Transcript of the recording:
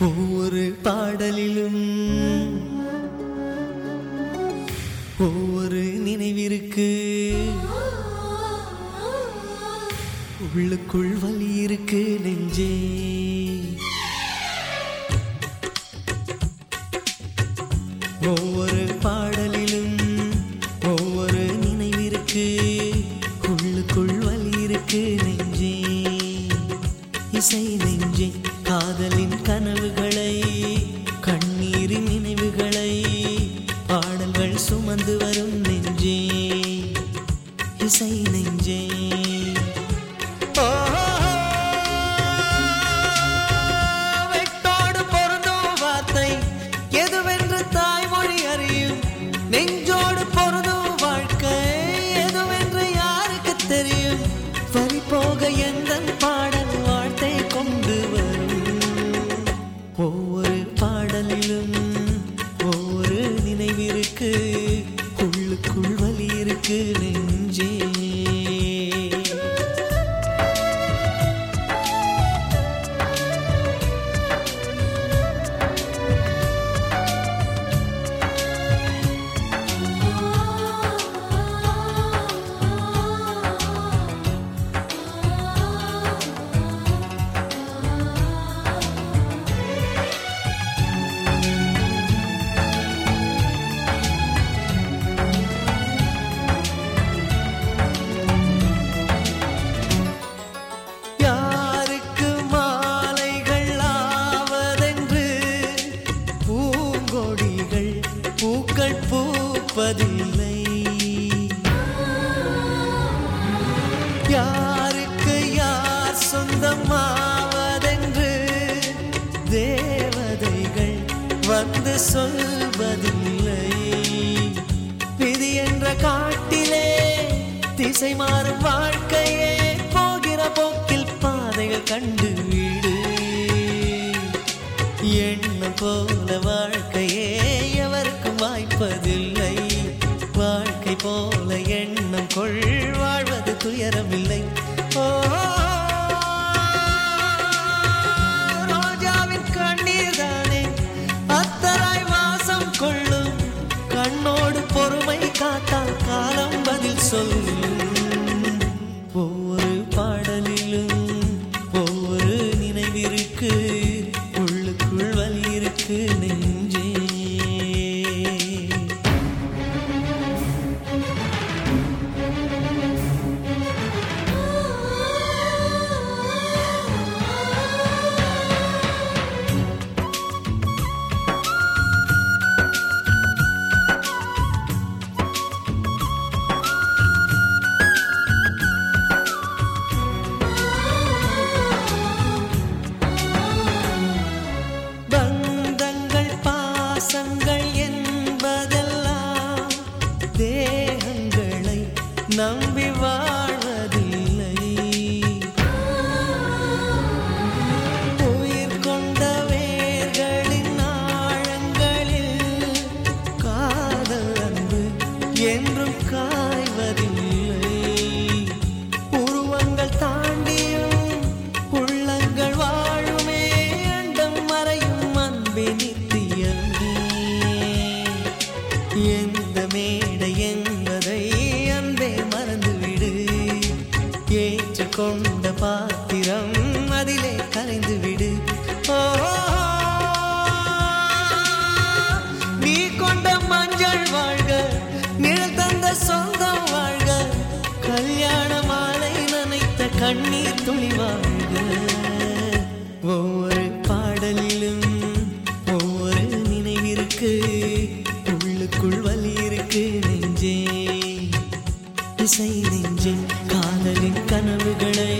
ஒவ்வொரு பாடலிலும் ஒவ்வொரு நினைவிற்கு உள்ளுக்குள் வலி இருக்கு நெஞ்சே. ஒவ்வொரு நினைவுகளை பாடல்கள் சுமந்து வரும் நெஞ்சே இசை நெஞ்சே. வெட்டோடு பொருந்தும் வார்த்தை எதுவென்று தாய்மொழி அறியும்? நெஞ்சோடு பொருந்தும் வாழ்க்கை எதுவென்று யாருக்கு தெரியும்? வழி போக எந்த பாடல் வாழ்த்தை கொண்டு வரும்? ஒவ்வொரு பாடலிலும் ஒரு நினைவிருக்கு உள்ளுக்குள் வலி இருக்கு நெஞ்சே பூப்பதில்லை யாருக்கு யார் சொந்தமாவதென்று தேவதைகள் வந்து சொல்வதில்லை. விதி என்ற காட்டிலே திசை மாறும் வாழ்க்கையே போகிற போக்கில் பாதைகள் கண்டு வீடு. எண்ணம் போல நேரமில்லை. ஓ nắng கொண்ட பாத்திரம் அதிலே கரைந்து விடு. நீ கொண்ட மஞ்சள் வாழ்க நிழல் தந்த சொல் நெஞ்சில் காதலின் கனவுகளை